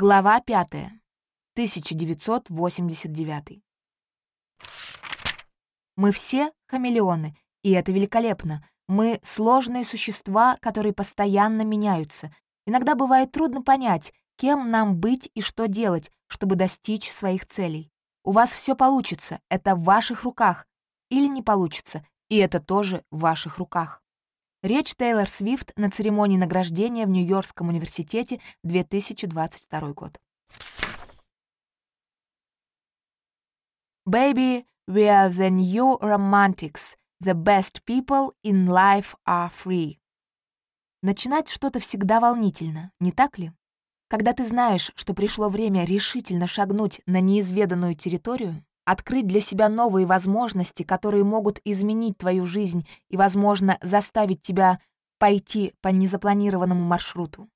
Глава 5. 1989. Мы все хамелеоны, и это великолепно. Мы — сложные существа, которые постоянно меняются. Иногда бывает трудно понять, кем нам быть и что делать, чтобы достичь своих целей. У вас все получится, это в ваших руках. Или не получится, и это тоже в ваших руках. Речь Тейлор Свифт на церемонии награждения в Нью-Йоркском университете 2022 год. Baby, we are the new romantics. The best people in life are free. Начинать что-то всегда волнительно, не так ли? Когда ты знаешь, что пришло время решительно шагнуть на неизведанную территорию, открыть для себя новые возможности, которые могут изменить твою жизнь и, возможно, заставить тебя пойти по незапланированному маршруту.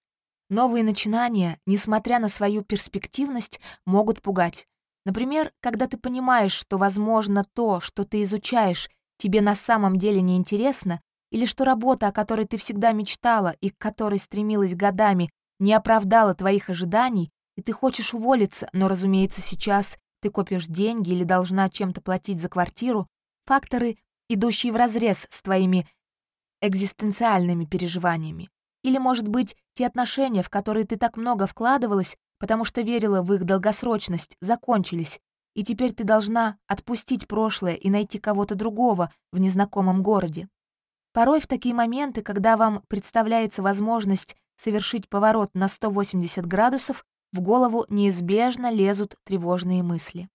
Новые начинания, несмотря на свою перспективность, могут пугать. Например, когда ты понимаешь, что, возможно, то, что ты изучаешь, тебе на самом деле не интересно, или что работа, о которой ты всегда мечтала и к которой стремилась годами, не оправдала твоих ожиданий, и ты хочешь уволиться, но, разумеется, сейчас ты копишь деньги или должна чем-то платить за квартиру, факторы, идущие вразрез с твоими экзистенциальными переживаниями. Или, может быть, те отношения, в которые ты так много вкладывалась, потому что верила в их долгосрочность, закончились, и теперь ты должна отпустить прошлое и найти кого-то другого в незнакомом городе. Порой в такие моменты, когда вам представляется возможность совершить поворот на 180 градусов, в голову неизбежно лезут тревожные мысли.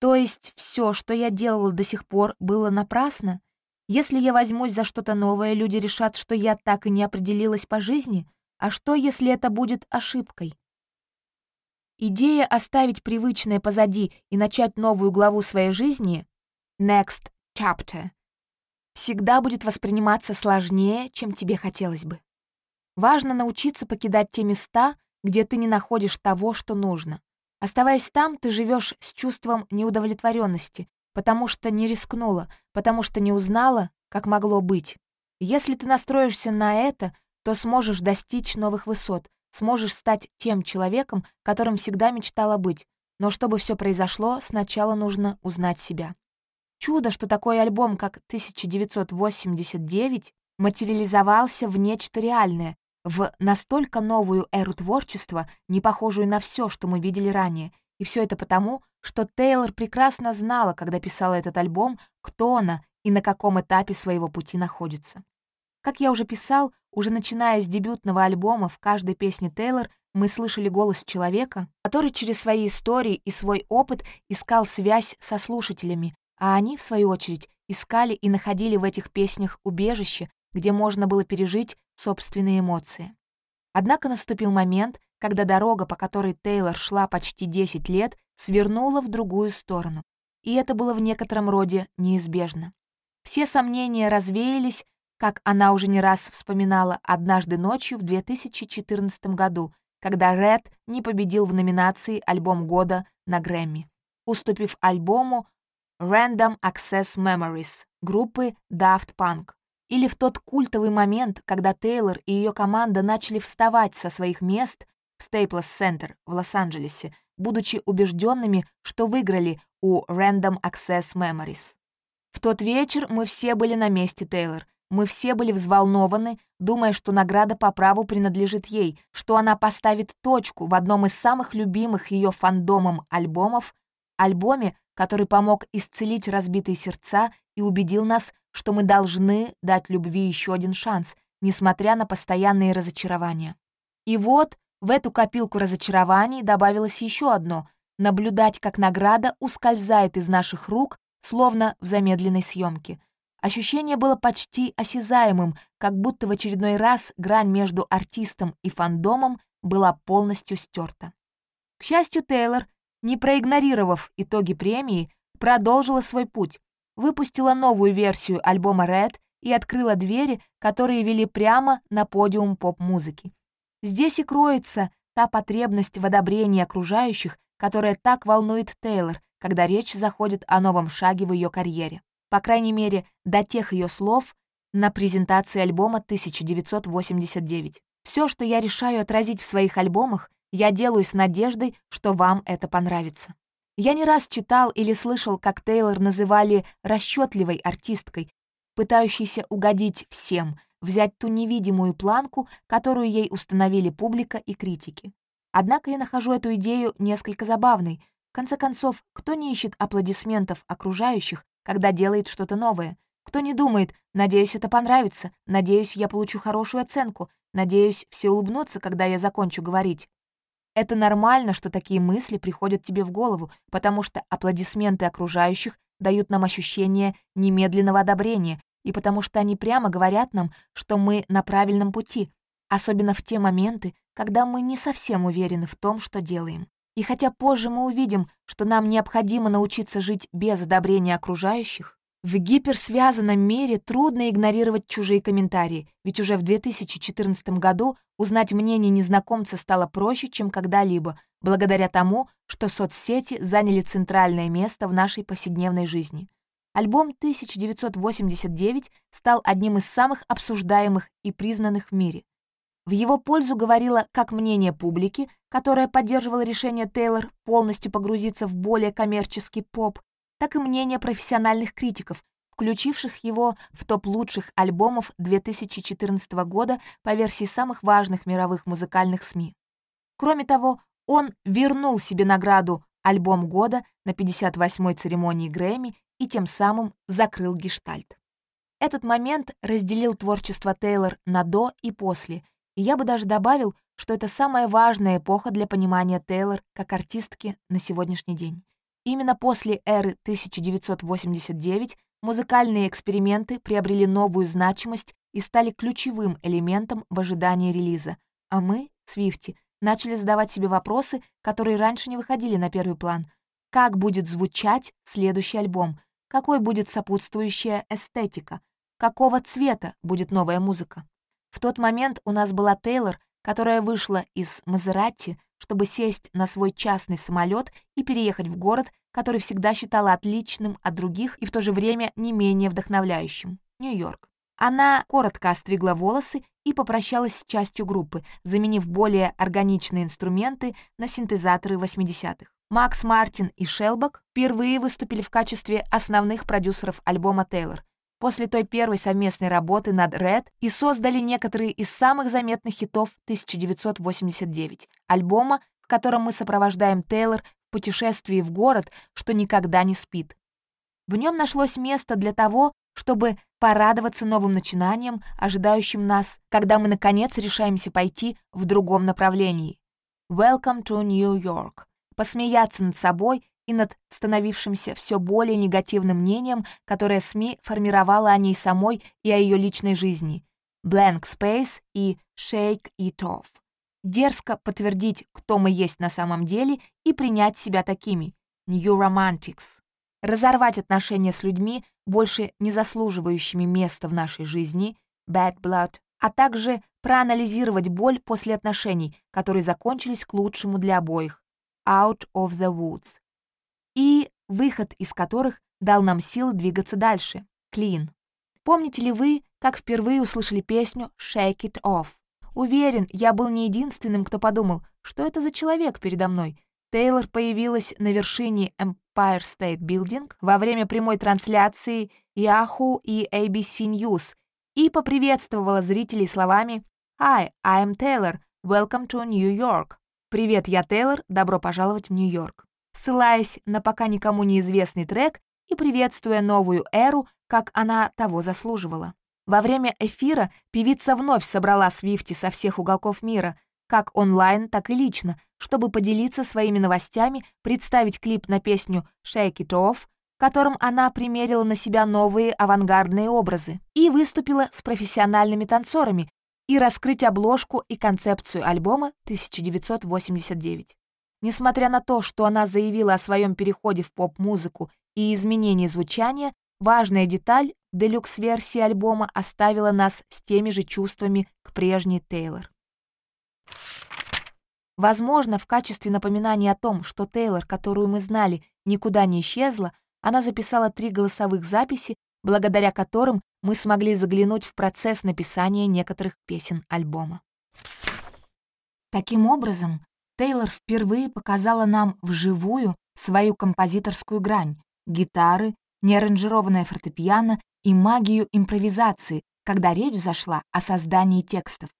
То есть все, что я делала до сих пор, было напрасно? Если я возьмусь за что-то новое, люди решат, что я так и не определилась по жизни? А что, если это будет ошибкой? Идея оставить привычное позади и начать новую главу своей жизни — next chapter — всегда будет восприниматься сложнее, чем тебе хотелось бы. Важно научиться покидать те места, где ты не находишь того, что нужно. Оставаясь там, ты живешь с чувством неудовлетворенности, потому что не рискнула, потому что не узнала, как могло быть. Если ты настроишься на это, то сможешь достичь новых высот, сможешь стать тем человеком, которым всегда мечтала быть. Но чтобы все произошло, сначала нужно узнать себя. Чудо, что такой альбом, как 1989, материализовался в нечто реальное, в настолько новую эру творчества, не похожую на все, что мы видели ранее. И все это потому, что Тейлор прекрасно знала, когда писала этот альбом, кто она и на каком этапе своего пути находится. Как я уже писал, уже начиная с дебютного альбома в каждой песне Тейлор мы слышали голос человека, который через свои истории и свой опыт искал связь со слушателями, а они, в свою очередь, искали и находили в этих песнях убежище, где можно было пережить собственные эмоции. Однако наступил момент, когда дорога, по которой Тейлор шла почти 10 лет, свернула в другую сторону. И это было в некотором роде неизбежно. Все сомнения развеялись, как она уже не раз вспоминала однажды ночью в 2014 году, когда Ред не победил в номинации «Альбом года» на Грэмми, уступив альбому Random Access Memories группы Daft Punk. Или в тот культовый момент, когда Тейлор и ее команда начали вставать со своих мест в Staples Center в Лос-Анджелесе, будучи убежденными, что выиграли у Random Access Memories. В тот вечер мы все были на месте Тейлор. Мы все были взволнованы, думая, что награда по праву принадлежит ей, что она поставит точку в одном из самых любимых ее фандомом альбомов, альбоме, который помог исцелить разбитые сердца и убедил нас, что мы должны дать любви еще один шанс, несмотря на постоянные разочарования. И вот в эту копилку разочарований добавилось еще одно — наблюдать, как награда ускользает из наших рук, словно в замедленной съемке. Ощущение было почти осязаемым, как будто в очередной раз грань между артистом и фандомом была полностью стерта. К счастью, Тейлор, не проигнорировав итоги премии, продолжила свой путь, выпустила новую версию альбома Red и открыла двери, которые вели прямо на подиум поп-музыки. Здесь и кроется та потребность в одобрении окружающих, которая так волнует Тейлор, когда речь заходит о новом шаге в ее карьере. По крайней мере, до тех ее слов на презентации альбома 1989. Все, что я решаю отразить в своих альбомах, Я делаю с надеждой, что вам это понравится. Я не раз читал или слышал, как Тейлор называли расчетливой артисткой, пытающейся угодить всем, взять ту невидимую планку, которую ей установили публика и критики. Однако я нахожу эту идею несколько забавной. В конце концов, кто не ищет аплодисментов окружающих, когда делает что-то новое? Кто не думает, надеюсь, это понравится, надеюсь, я получу хорошую оценку, надеюсь, все улыбнутся, когда я закончу говорить. Это нормально, что такие мысли приходят тебе в голову, потому что аплодисменты окружающих дают нам ощущение немедленного одобрения, и потому что они прямо говорят нам, что мы на правильном пути, особенно в те моменты, когда мы не совсем уверены в том, что делаем. И хотя позже мы увидим, что нам необходимо научиться жить без одобрения окружающих, в гиперсвязанном мире трудно игнорировать чужие комментарии, ведь уже в 2014 году узнать мнение незнакомца стало проще, чем когда-либо, благодаря тому, что соцсети заняли центральное место в нашей повседневной жизни. Альбом 1989 стал одним из самых обсуждаемых и признанных в мире. В его пользу говорило как мнение публики, которая поддерживала решение Тейлор полностью погрузиться в более коммерческий поп, так и мнение профессиональных критиков, включивших его в топ лучших альбомов 2014 года по версии самых важных мировых музыкальных СМИ. Кроме того, он вернул себе награду «Альбом года» на 58-й церемонии Грэмми и тем самым закрыл гештальт. Этот момент разделил творчество Тейлор на «до» и «после», и я бы даже добавил, что это самая важная эпоха для понимания Тейлор как артистки на сегодняшний день. Именно после эры 1989 музыкальные эксперименты приобрели новую значимость и стали ключевым элементом в ожидании релиза, а мы, Свифти, начали задавать себе вопросы, которые раньше не выходили на первый план. Как будет звучать следующий альбом? Какой будет сопутствующая эстетика? Какого цвета будет новая музыка? В тот момент у нас была Тейлор, которая вышла из Мазерати, чтобы сесть на свой частный самолет и переехать в город, который всегда считала отличным от других и в то же время не менее вдохновляющим — Нью-Йорк. Она коротко остригла волосы и попрощалась с частью группы, заменив более органичные инструменты на синтезаторы 80-х. Макс Мартин и Шелбак впервые выступили в качестве основных продюсеров альбома Тейлор, после той первой совместной работы над Red и создали некоторые из самых заметных хитов 1989, альбома, в котором мы сопровождаем Тейлор в путешествии в город, что никогда не спит. В нем нашлось место для того, чтобы порадоваться новым начинаниям, ожидающим нас, когда мы, наконец, решаемся пойти в другом направлении. Welcome to New York. Посмеяться над собой и над становившимся все более негативным мнением, которое СМИ формировала о ней самой и о ее личной жизни. Blank Space и Shake It Off. Дерзко подтвердить, кто мы есть на самом деле, и принять себя такими. New Romantics. Разорвать отношения с людьми, больше не заслуживающими места в нашей жизни, Bad Blood, а также проанализировать боль после отношений, которые закончились к лучшему для обоих. Out of the Woods и выход из которых дал нам силы двигаться дальше. Клин. Помните ли вы, как впервые услышали песню «Shake It Off»? Уверен, я был не единственным, кто подумал, что это за человек передо мной. Тейлор появилась на вершине Empire State Building во время прямой трансляции Yahoo и ABC News и поприветствовала зрителей словами «Hi, I'm Taylor. Welcome to New York». «Привет, я Тейлор. Добро пожаловать в Нью-Йорк» ссылаясь на пока никому неизвестный трек и приветствуя новую эру, как она того заслуживала. Во время эфира певица вновь собрала Свифти со всех уголков мира, как онлайн, так и лично, чтобы поделиться своими новостями, представить клип на песню «Shake It Off», в котором она примерила на себя новые авангардные образы и выступила с профессиональными танцорами, и раскрыть обложку и концепцию альбома 1989. Несмотря на то, что она заявила о своем переходе в поп-музыку и изменении звучания, важная деталь делюкс-версии альбома оставила нас с теми же чувствами к прежней Тейлор. Возможно, в качестве напоминания о том, что Тейлор, которую мы знали, никуда не исчезла, она записала три голосовых записи, благодаря которым мы смогли заглянуть в процесс написания некоторых песен альбома. Таким образом, Тейлор впервые показала нам вживую свою композиторскую грань — гитары, неаранжированное фортепиано и магию импровизации, когда речь зашла о создании текстов.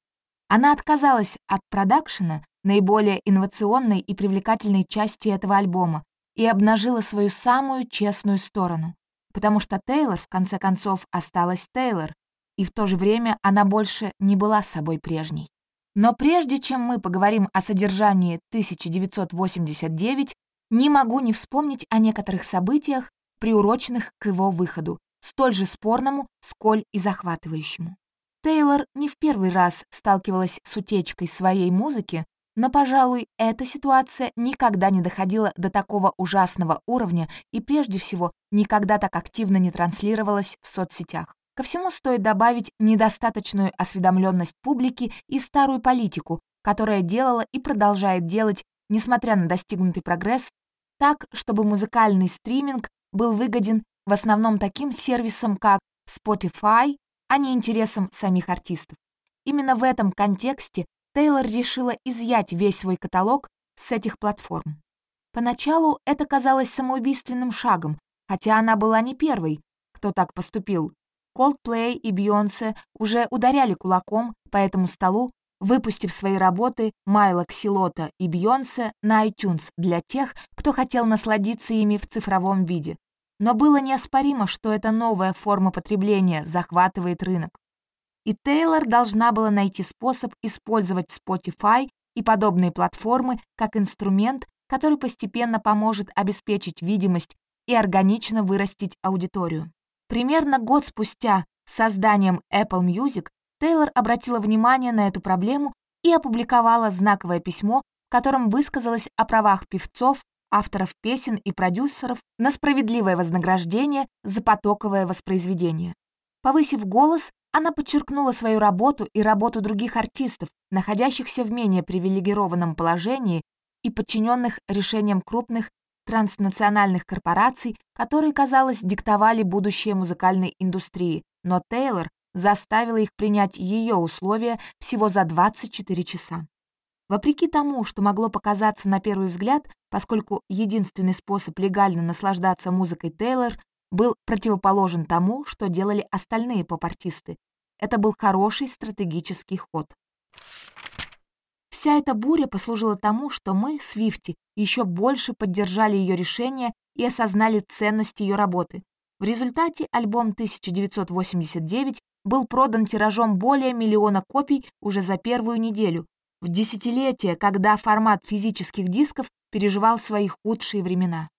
Она отказалась от продакшена, наиболее инновационной и привлекательной части этого альбома, и обнажила свою самую честную сторону. Потому что Тейлор, в конце концов, осталась Тейлор, и в то же время она больше не была собой прежней. Но прежде чем мы поговорим о содержании 1989, не могу не вспомнить о некоторых событиях, приуроченных к его выходу, столь же спорному, сколь и захватывающему. Тейлор не в первый раз сталкивалась с утечкой своей музыки, но, пожалуй, эта ситуация никогда не доходила до такого ужасного уровня и, прежде всего, никогда так активно не транслировалась в соцсетях. Ко всему стоит добавить недостаточную осведомленность публики и старую политику, которая делала и продолжает делать, несмотря на достигнутый прогресс, так, чтобы музыкальный стриминг был выгоден в основном таким сервисам, как Spotify, а не интересам самих артистов. Именно в этом контексте Тейлор решила изъять весь свой каталог с этих платформ. Поначалу это казалось самоубийственным шагом, хотя она была не первой, кто так поступил. Coldplay и Beyoncé уже ударяли кулаком по этому столу, выпустив свои работы Майла Ксилота и Beyoncé на iTunes для тех, кто хотел насладиться ими в цифровом виде. Но было неоспоримо, что эта новая форма потребления захватывает рынок. И Тейлор должна была найти способ использовать Spotify и подобные платформы как инструмент, который постепенно поможет обеспечить видимость и органично вырастить аудиторию. Примерно год спустя с созданием Apple Music Тейлор обратила внимание на эту проблему и опубликовала знаковое письмо, в котором высказалась о правах певцов, авторов песен и продюсеров на справедливое вознаграждение за потоковое воспроизведение. Повысив голос, она подчеркнула свою работу и работу других артистов, находящихся в менее привилегированном положении и подчиненных решениям крупных транснациональных корпораций, которые, казалось, диктовали будущее музыкальной индустрии, но Тейлор заставила их принять ее условия всего за 24 часа. Вопреки тому, что могло показаться на первый взгляд, поскольку единственный способ легально наслаждаться музыкой Тейлор был противоположен тому, что делали остальные поп-артисты. Это был хороший стратегический ход. Вся эта буря послужила тому, что мы, Свифти, еще больше поддержали ее решение и осознали ценность ее работы. В результате альбом 1989 был продан тиражом более миллиона копий уже за первую неделю, в десятилетие, когда формат физических дисков переживал свои худшие времена.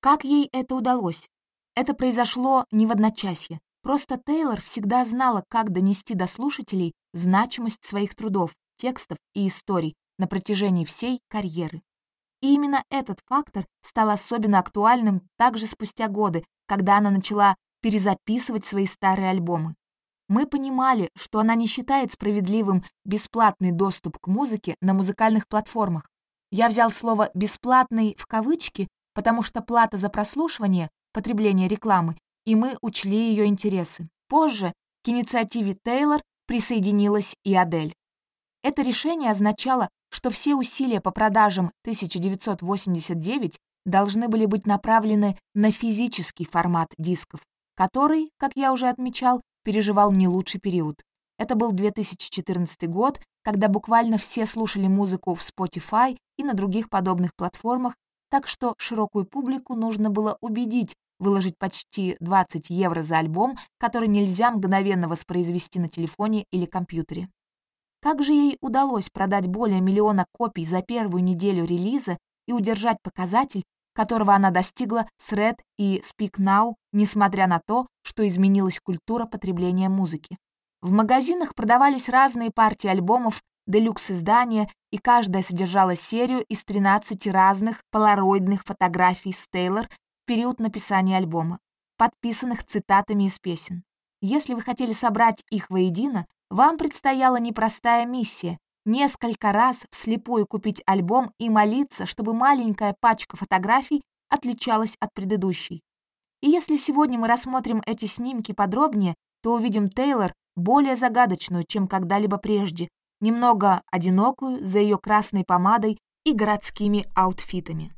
Как ей это удалось? Это произошло не в одночасье. Просто Тейлор всегда знала, как донести до слушателей значимость своих трудов, текстов и историй на протяжении всей карьеры. И именно этот фактор стал особенно актуальным также спустя годы, когда она начала перезаписывать свои старые альбомы. Мы понимали, что она не считает справедливым бесплатный доступ к музыке на музыкальных платформах. Я взял слово «бесплатный» в кавычки, потому что плата за прослушивание, потребление рекламы, и мы учли ее интересы. Позже к инициативе Тейлор присоединилась и Адель. Это решение означало, что все усилия по продажам 1989 должны были быть направлены на физический формат дисков, который, как я уже отмечал, переживал не лучший период. Это был 2014 год, когда буквально все слушали музыку в Spotify и на других подобных платформах, так что широкую публику нужно было убедить выложить почти 20 евро за альбом, который нельзя мгновенно воспроизвести на телефоне или компьютере. Как же ей удалось продать более миллиона копий за первую неделю релиза и удержать показатель, которого она достигла с Red и Speak Now, несмотря на то, что изменилась культура потребления музыки. В магазинах продавались разные партии альбомов, делюкс-издания, и каждая содержала серию из 13 разных полароидных фотографий с Тейлор в период написания альбома, подписанных цитатами из песен. Если вы хотели собрать их воедино, вам предстояла непростая миссия — несколько раз вслепую купить альбом и молиться, чтобы маленькая пачка фотографий отличалась от предыдущей. И если сегодня мы рассмотрим эти снимки подробнее, то увидим Тейлор более загадочную, чем когда-либо прежде, немного одинокую за ее красной помадой и городскими аутфитами.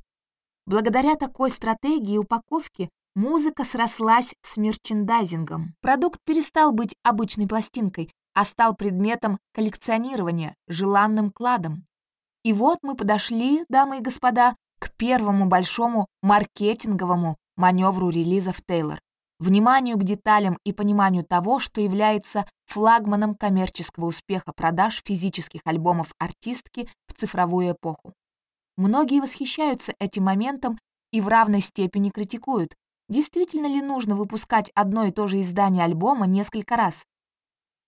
Благодаря такой стратегии упаковки музыка срослась с мерчендайзингом. Продукт перестал быть обычной пластинкой, а стал предметом коллекционирования, желанным кладом. И вот мы подошли, дамы и господа, к первому большому маркетинговому маневру релизов Тейлор. Вниманию к деталям и пониманию того, что является флагманом коммерческого успеха продаж физических альбомов артистки в цифровую эпоху. Многие восхищаются этим моментом и в равной степени критикуют. Действительно ли нужно выпускать одно и то же издание альбома несколько раз?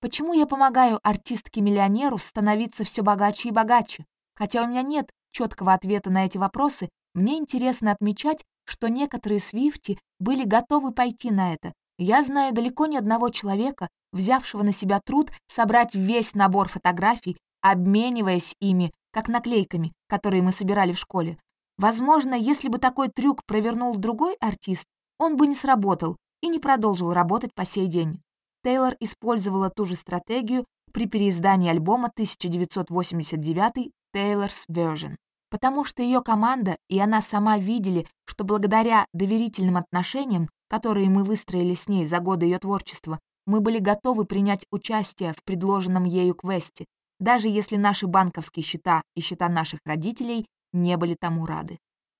Почему я помогаю артистке-миллионеру становиться все богаче и богаче? Хотя у меня нет четкого ответа на эти вопросы, мне интересно отмечать, что некоторые свифти были готовы пойти на это. Я знаю далеко не одного человека, взявшего на себя труд собрать весь набор фотографий, обмениваясь ими, как наклейками, которые мы собирали в школе. Возможно, если бы такой трюк провернул другой артист, он бы не сработал и не продолжил работать по сей день. Тейлор использовала ту же стратегию при переиздании альбома 1989 Taylor's Version потому что ее команда и она сама видели, что благодаря доверительным отношениям, которые мы выстроили с ней за годы ее творчества, мы были готовы принять участие в предложенном ею квесте, даже если наши банковские счета и счета наших родителей не были тому рады.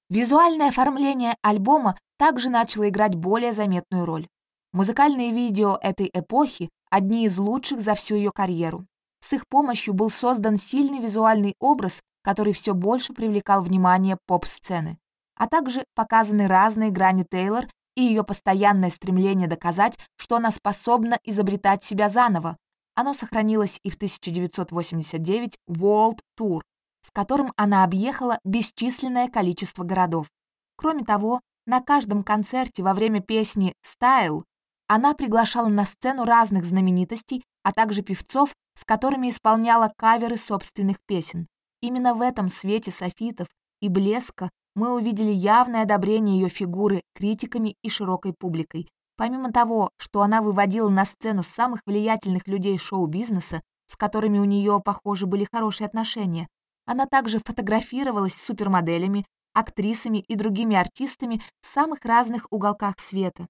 Визуальное оформление альбома также начало играть более заметную роль. Музыкальные видео этой эпохи — одни из лучших за всю ее карьеру. С их помощью был создан сильный визуальный образ, который все больше привлекал внимание поп-сцены, а также показаны разные грани Тейлор и ее постоянное стремление доказать, что она способна изобретать себя заново. Оно сохранилось и в 1989 World Tour, с которым она объехала бесчисленное количество городов. Кроме того, на каждом концерте во время песни «Style» она приглашала на сцену разных знаменитостей, а также певцов, с которыми исполняла каверы собственных песен. Именно в этом свете софитов и блеска мы увидели явное одобрение ее фигуры критиками и широкой публикой. Помимо того, что она выводила на сцену самых влиятельных людей шоу-бизнеса, с которыми у нее, похоже, были хорошие отношения, она также фотографировалась с супермоделями, актрисами и другими артистами в самых разных уголках света.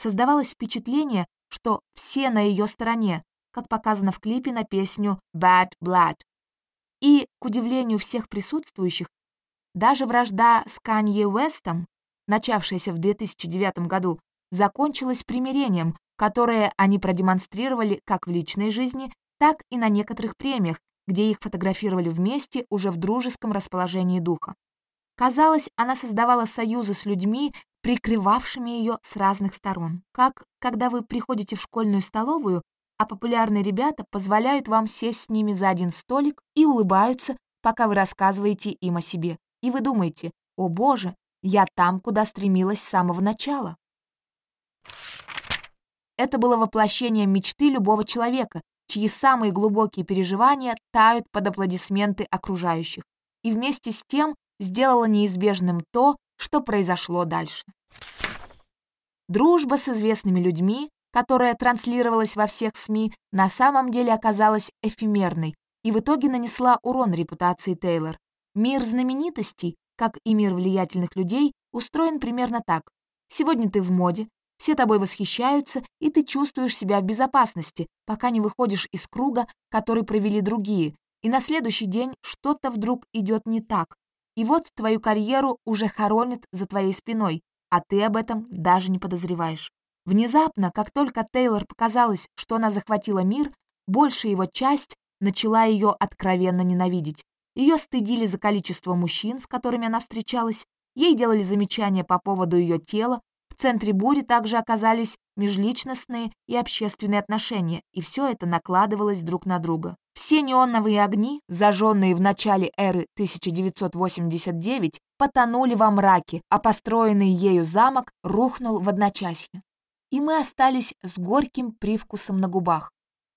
Создавалось впечатление, что все на ее стороне, как показано в клипе на песню «Bad Blood». И, к удивлению всех присутствующих, даже вражда с Канье Уэстом, начавшаяся в 2009 году, закончилась примирением, которое они продемонстрировали как в личной жизни, так и на некоторых премиях, где их фотографировали вместе уже в дружеском расположении духа. Казалось, она создавала союзы с людьми, прикрывавшими ее с разных сторон. Как, когда вы приходите в школьную столовую, а популярные ребята позволяют вам сесть с ними за один столик и улыбаются, пока вы рассказываете им о себе. И вы думаете, о боже, я там, куда стремилась с самого начала. Это было воплощение мечты любого человека, чьи самые глубокие переживания тают под аплодисменты окружающих, и вместе с тем сделало неизбежным то, что произошло дальше. Дружба с известными людьми которая транслировалась во всех СМИ, на самом деле оказалась эфемерной и в итоге нанесла урон репутации Тейлор. Мир знаменитостей, как и мир влиятельных людей, устроен примерно так. Сегодня ты в моде, все тобой восхищаются, и ты чувствуешь себя в безопасности, пока не выходишь из круга, который провели другие, и на следующий день что-то вдруг идет не так. И вот твою карьеру уже хоронят за твоей спиной, а ты об этом даже не подозреваешь. Внезапно, как только Тейлор показалось, что она захватила мир, большая его часть начала ее откровенно ненавидеть. Ее стыдили за количество мужчин, с которыми она встречалась, ей делали замечания по поводу ее тела, в центре бури также оказались межличностные и общественные отношения, и все это накладывалось друг на друга. Все неоновые огни, зажженные в начале эры 1989, потонули во мраке, а построенный ею замок рухнул в одночасье и мы остались с горьким привкусом на губах.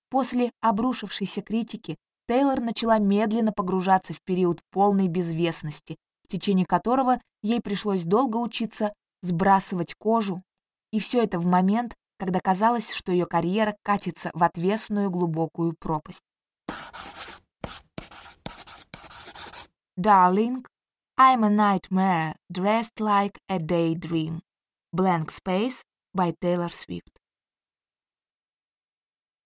После обрушившейся критики Тейлор начала медленно погружаться в период полной безвестности, в течение которого ей пришлось долго учиться сбрасывать кожу. И все это в момент, когда казалось, что ее карьера катится в отвесную глубокую пропасть. Darling, I'm a nightmare dressed like a daydream. Blank Space by Taylor Swift.